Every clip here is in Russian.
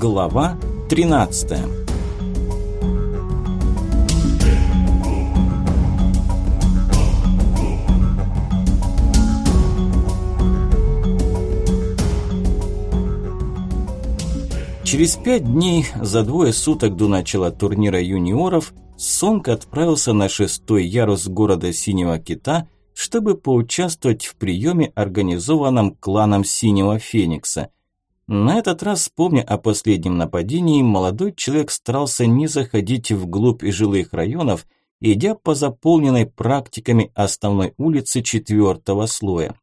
Глава 13 Через пять дней, за двое суток до начала турнира юниоров, Сонг отправился на шестой ярус города Синего Кита, чтобы поучаствовать в приеме, организованном кланом Синего Феникса – на этот раз, помня о последнем нападении, молодой человек старался не заходить вглубь жилых районов, идя по заполненной практиками основной улице четвертого слоя.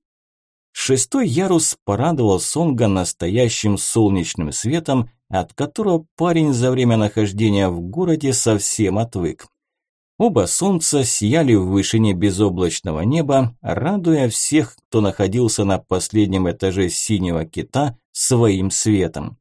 Шестой ярус порадовал Сонга настоящим солнечным светом, от которого парень за время нахождения в городе совсем отвык. Оба солнца сияли в вышине безоблачного неба, радуя всех, кто находился на последнем этаже синего кита, своим светом.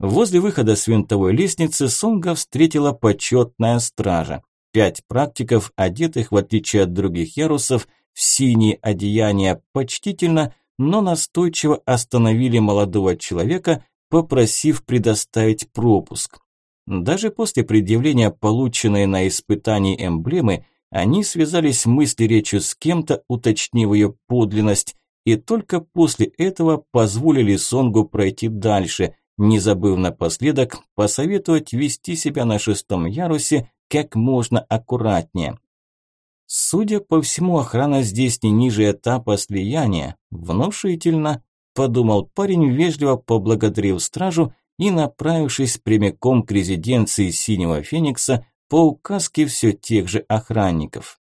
Возле выхода с винтовой лестницы Сонга встретила почетная стража. Пять практиков, одетых, в отличие от других ярусов, в синие одеяния почтительно, но настойчиво остановили молодого человека, попросив предоставить пропуск. Даже после предъявления полученной на испытании эмблемы, они связались мысли речью с кем-то, уточнив ее подлинность, и только после этого позволили Сонгу пройти дальше, не забыв напоследок посоветовать вести себя на шестом ярусе как можно аккуратнее. Судя по всему, охрана здесь не ниже этапа слияния. Внушительно, подумал парень, вежливо поблагодарив стражу и направившись прямиком к резиденции Синего Феникса по указке все тех же охранников.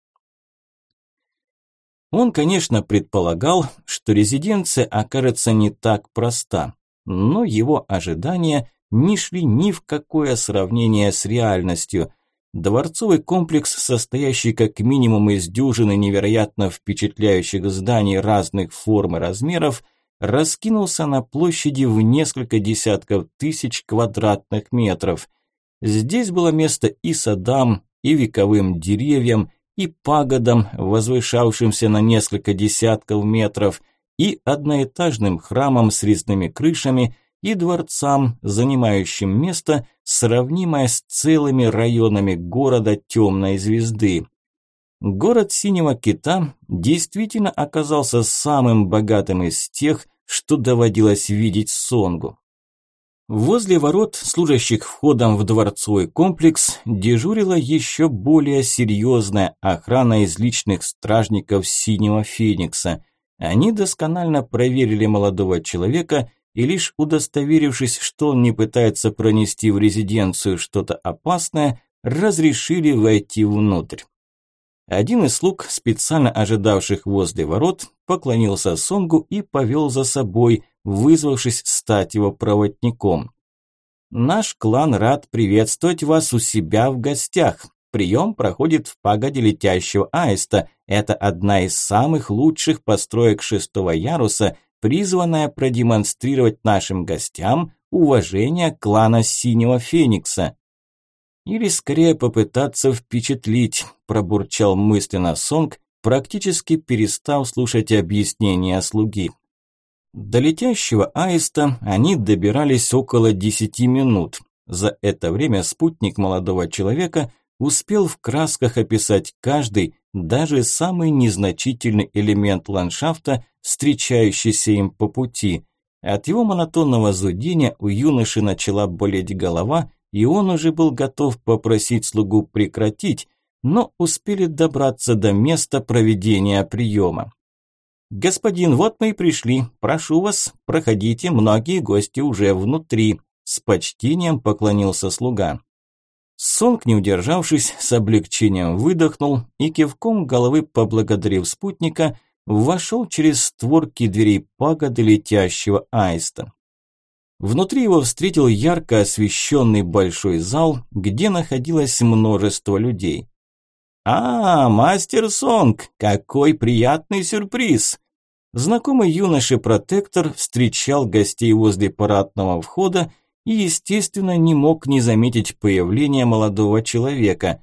Он, конечно, предполагал, что резиденция окажется не так проста, но его ожидания не шли ни в какое сравнение с реальностью. Дворцовый комплекс, состоящий как минимум из дюжины невероятно впечатляющих зданий разных форм и размеров, раскинулся на площади в несколько десятков тысяч квадратных метров. Здесь было место и садам, и вековым деревьям, и пагодам, возвышавшимся на несколько десятков метров, и одноэтажным храмам с резными крышами, и дворцам, занимающим место, сравнимое с целыми районами города темной звезды. Город Синего Кита действительно оказался самым богатым из тех, что доводилось видеть Сонгу. Возле ворот, служащих входом в дворцовый комплекс, дежурила еще более серьезная охрана из личных стражников Синего Феникса. Они досконально проверили молодого человека и лишь удостоверившись, что он не пытается пронести в резиденцию что-то опасное, разрешили войти внутрь. Один из слуг, специально ожидавших возле ворот, поклонился Сонгу и повел за собой, вызвавшись стать его проводником. «Наш клан рад приветствовать вас у себя в гостях. Прием проходит в пагоде летящего аиста. Это одна из самых лучших построек шестого яруса, призванная продемонстрировать нашим гостям уважение клана Синего Феникса. Или скорее попытаться впечатлить, пробурчал мысленно Сонг, практически перестав слушать объяснения слуги. До летящего аиста они добирались около десяти минут. За это время спутник молодого человека успел в красках описать каждый, даже самый незначительный элемент ландшафта, встречающийся им по пути. От его монотонного зудения у юноши начала болеть голова, и он уже был готов попросить слугу прекратить, но успели добраться до места проведения приема. «Господин, вот мы и пришли. Прошу вас, проходите, многие гости уже внутри», – с почтением поклонился слуга. Сонг, не удержавшись, с облегчением выдохнул и кивком головы, поблагодарив спутника, вошел через створки дверей пагоды летящего аиста. Внутри его встретил ярко освещенный большой зал, где находилось множество людей. «А, мастер Сонг, какой приятный сюрприз!» Знакомый юноша-протектор встречал гостей возле парадного входа и, естественно, не мог не заметить появления молодого человека.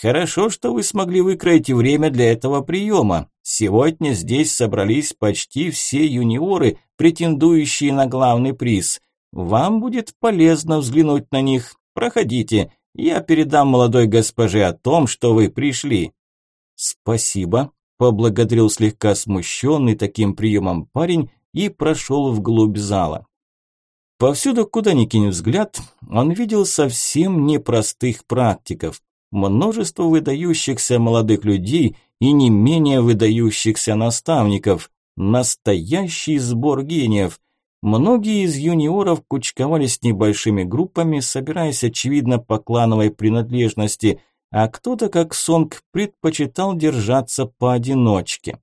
«Хорошо, что вы смогли выкроить время для этого приема. Сегодня здесь собрались почти все юниоры, претендующие на главный приз. Вам будет полезно взглянуть на них. Проходите, я передам молодой госпоже о том, что вы пришли». «Спасибо», – поблагодарил слегка смущенный таким приемом парень и прошел вглубь зала. Повсюду, куда ни кинь взгляд, он видел совсем непростых практиков, множество выдающихся молодых людей и не менее выдающихся наставников, настоящий сбор гениев. Многие из юниоров кучковались небольшими группами, собираясь, очевидно, по клановой принадлежности, а кто-то, как Сонг, предпочитал держаться поодиночке.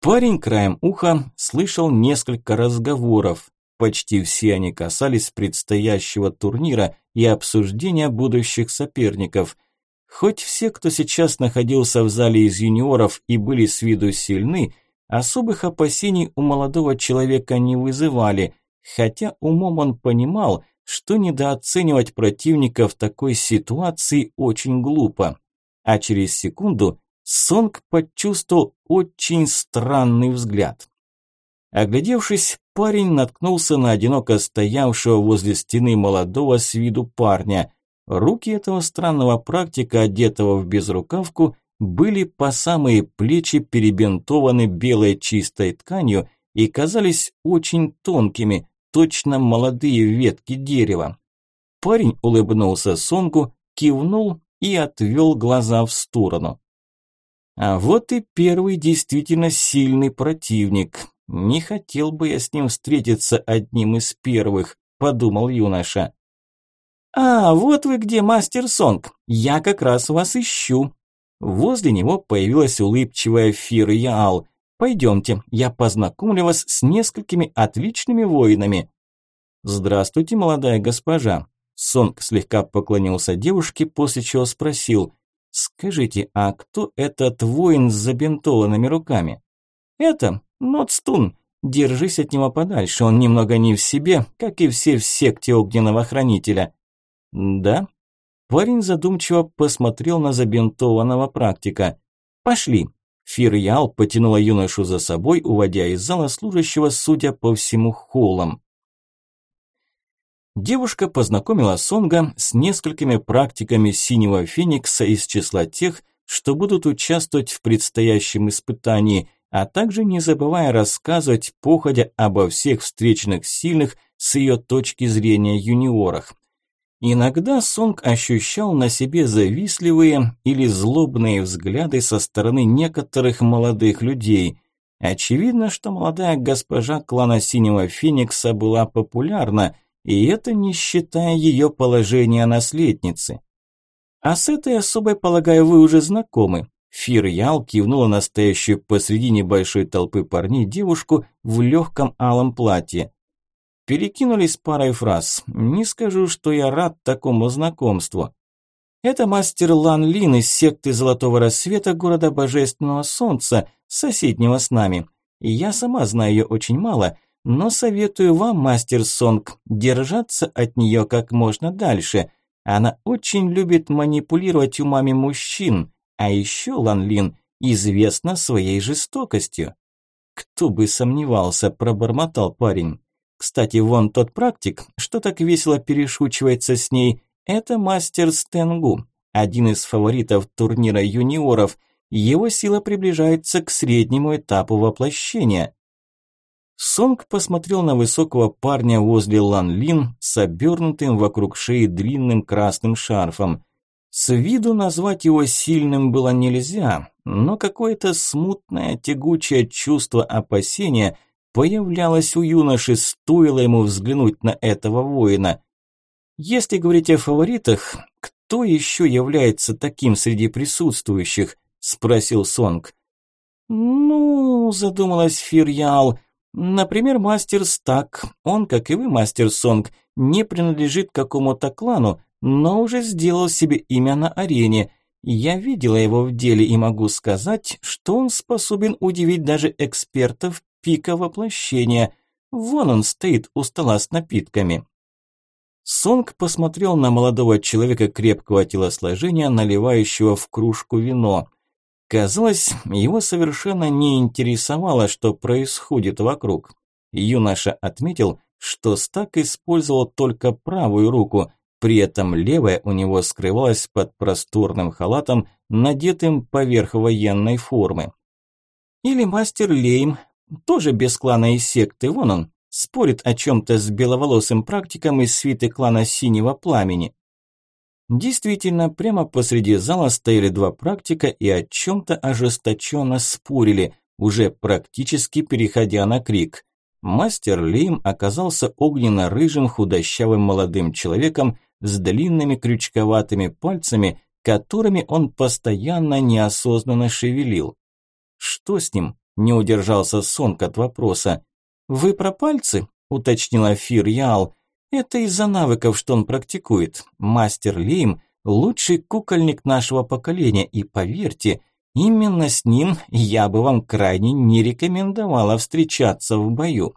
Парень краем уха слышал несколько разговоров. Почти все они касались предстоящего турнира и обсуждения будущих соперников. Хоть все, кто сейчас находился в зале из юниоров и были с виду сильны, особых опасений у молодого человека не вызывали, хотя умом он понимал, что недооценивать противника в такой ситуации очень глупо. А через секунду Сонг почувствовал очень странный взгляд. Оглядевшись, парень наткнулся на одиноко стоявшего возле стены молодого с виду парня. Руки этого странного практика, одетого в безрукавку, были по самые плечи перебинтованы белой чистой тканью и казались очень тонкими, точно молодые ветки дерева. Парень улыбнулся Сонгу, кивнул и отвел глаза в сторону. А вот и первый действительно сильный противник. Не хотел бы я с ним встретиться одним из первых, подумал юноша. «А, вот вы где, мастер Сонг! Я как раз вас ищу!» Возле него появилась улыбчивая Фир Яал. «Пойдемте, я познакомлю вас с несколькими отличными воинами». «Здравствуйте, молодая госпожа!» Сонг слегка поклонился девушке, после чего спросил. «Скажите, а кто этот воин с забинтованными руками?» «Это Нотстун. Держись от него подальше, он немного не в себе, как и все в секте огненного хранителя». «Да?» Парень задумчиво посмотрел на забинтованного практика. «Пошли!» Фирьял потянула юношу за собой, уводя из зала служащего, судя по всему, холлом. Девушка познакомила Сонга с несколькими практиками синего феникса из числа тех, что будут участвовать в предстоящем испытании, а также не забывая рассказывать, походя обо всех встречных сильных с ее точки зрения юниорах. Иногда Сонг ощущал на себе завистливые или злобные взгляды со стороны некоторых молодых людей. Очевидно, что молодая госпожа клана Синего Феникса была популярна, и это не считая ее положения наследницы. А с этой особой, полагаю, вы уже знакомы. Фир Ял кивнула настоящую посреди небольшой толпы парней девушку в легком алом платье. Перекинулись парой фраз. Не скажу, что я рад такому знакомству. Это мастер Лан Лин из секты Золотого Рассвета города Божественного Солнца, соседнего с нами. Я сама знаю ее очень мало, но советую вам, мастер Сонг, держаться от нее как можно дальше. Она очень любит манипулировать умами мужчин, а еще Лан Лин известна своей жестокостью. Кто бы сомневался, пробормотал парень. Кстати, вон тот практик, что так весело перешучивается с ней, это мастер Стенгу, один из фаворитов турнира юниоров. Его сила приближается к среднему этапу воплощения. Сонг посмотрел на высокого парня возле Лан Лин с обернутым вокруг шеи длинным красным шарфом. С виду назвать его сильным было нельзя, но какое-то смутное тягучее чувство опасения – появлялась у юноши, стоило ему взглянуть на этого воина. Если говорить о фаворитах, кто еще является таким среди присутствующих? Спросил Сонг. Ну, задумалась Фирьял. Например, мастер Стак. Он, как и вы, мастер Сонг, не принадлежит какому-то клану, но уже сделал себе имя на арене. Я видела его в деле и могу сказать, что он способен удивить даже экспертов пика воплощения. Вон он стоит у стола с напитками. Сонг посмотрел на молодого человека крепкого телосложения, наливающего в кружку вино. Казалось, его совершенно не интересовало, что происходит вокруг. Юноша отметил, что Стак использовал только правую руку, при этом левая у него скрывалась под просторным халатом, надетым поверх военной формы. Или мастер Лейм, тоже без клана и секты, вон он, спорит о чем-то с беловолосым практиком из свиты клана Синего Пламени. Действительно, прямо посреди зала стояли два практика и о чем-то ожесточенно спорили, уже практически переходя на крик. Мастер Лейм оказался огненно-рыжим худощавым молодым человеком с длинными крючковатыми пальцами, которыми он постоянно неосознанно шевелил. Что с ним? Не удержался Сонг от вопроса. «Вы про пальцы?» – уточнила Фир Ял. «Это из-за навыков, что он практикует. Мастер Лейм – лучший кукольник нашего поколения, и поверьте, именно с ним я бы вам крайне не рекомендовала встречаться в бою».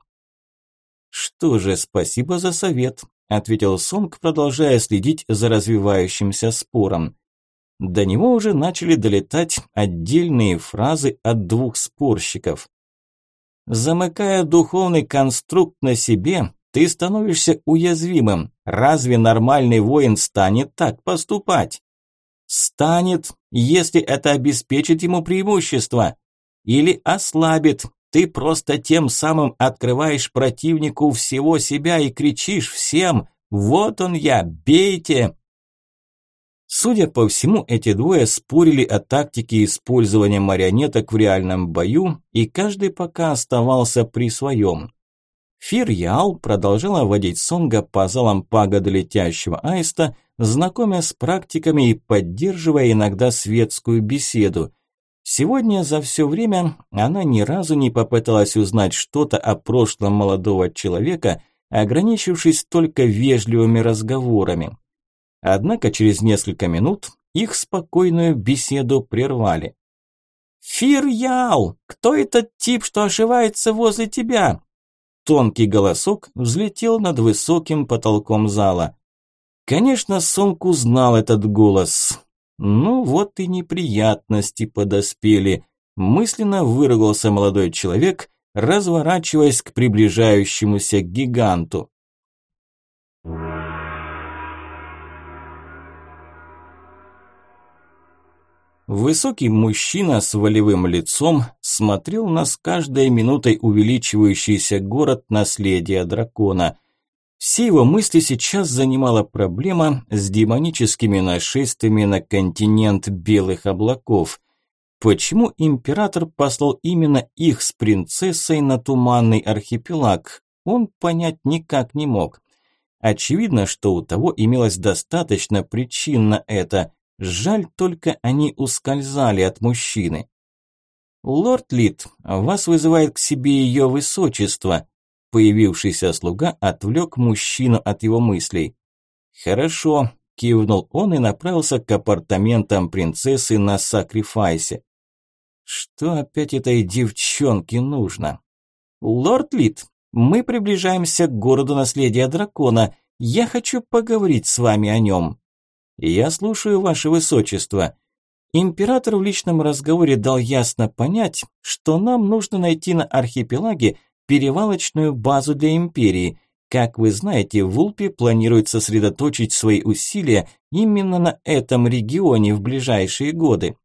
«Что же, спасибо за совет», – ответил Сонг, продолжая следить за развивающимся спором. До него уже начали долетать отдельные фразы от двух спорщиков. Замыкая духовный конструкт на себе, ты становишься уязвимым. Разве нормальный воин станет так поступать? Станет, если это обеспечит ему преимущество. Или ослабит. Ты просто тем самым открываешь противнику всего себя и кричишь всем «Вот он я, бейте!» Судя по всему, эти двое спорили о тактике использования марионеток в реальном бою, и каждый пока оставался при своем. Фир Ял продолжала водить Сонга по залам пагоды летящего аиста, знакомя с практиками и поддерживая иногда светскую беседу. Сегодня за все время она ни разу не попыталась узнать что-то о прошлом молодого человека, ограничившись только вежливыми разговорами. Однако через несколько минут их спокойную беседу прервали. «Фирьял! Кто этот тип, что ошивается возле тебя?» Тонкий голосок взлетел над высоким потолком зала. Конечно, Сонг узнал этот голос. Ну вот и неприятности подоспели. Мысленно выругался молодой человек, разворачиваясь к приближающемуся гиганту. Высокий мужчина с волевым лицом смотрел на с каждой минутой увеличивающийся город наследия дракона. Все его мысли сейчас занимала проблема с демоническими нашествиями на континент белых облаков. Почему император послал именно их с принцессой на туманный архипелаг, он понять никак не мог. Очевидно, что у того имелось достаточно причин на это – Жаль только они ускользали от мужчины. «Лорд Лид, вас вызывает к себе ее высочество», Появившийся слуга отвлек мужчину от его мыслей. «Хорошо», – кивнул он и направился к апартаментам принцессы на сакрифайсе. «Что опять этой девчонке нужно?» «Лорд Лид, мы приближаемся к городу наследия дракона. Я хочу поговорить с вами о нем». «Я слушаю, ваше высочество». Император в личном разговоре дал ясно понять, что нам нужно найти на архипелаге перевалочную базу для империи. Как вы знаете, Вулпи планирует сосредоточить свои усилия именно на этом регионе в ближайшие годы.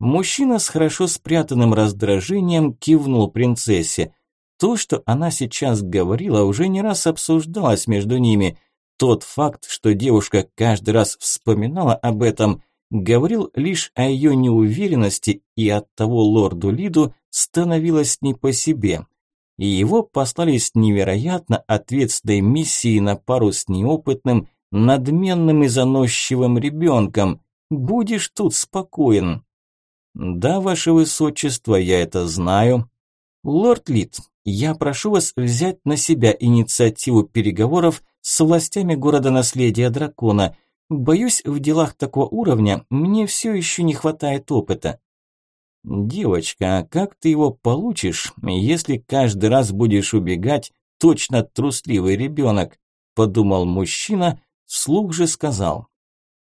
Мужчина с хорошо спрятанным раздражением кивнул принцессе. То, что она сейчас говорила, уже не раз обсуждалось между ними – тот факт, что девушка каждый раз вспоминала об этом, говорил лишь о ее неуверенности, и оттого лорду Лиду становилось не по себе. И его послали с невероятно ответственной миссией на пару с неопытным, надменным и заносчивым ребенком. Будешь тут спокоен. Да, ваше высочество, я это знаю. Лорд Лид, я прошу вас взять на себя инициативу переговоров с властями города наследия дракона. Боюсь, в делах такого уровня мне все еще не хватает опыта. Девочка, а как ты его получишь, если каждый раз будешь убегать, точно трусливый ребенок? Подумал мужчина, вслух же сказал.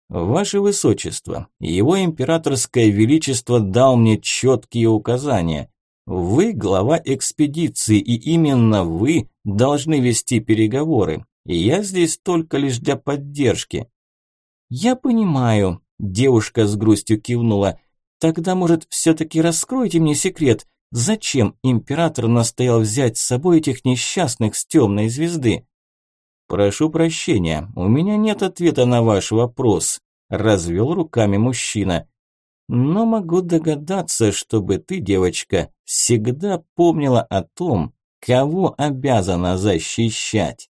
Ваше Высочество, его императорское величество дал мне четкие указания. Вы глава экспедиции, и именно вы должны вести переговоры. Я здесь только лишь для поддержки. Я понимаю, девушка с грустью кивнула. Тогда, может, все-таки раскройте мне секрет, зачем император настоял взять с собой этих несчастных с темной звезды? Прошу прощения, у меня нет ответа на ваш вопрос, развел руками мужчина. Но могу догадаться, чтобы ты, девочка, всегда помнила о том, кого обязана защищать.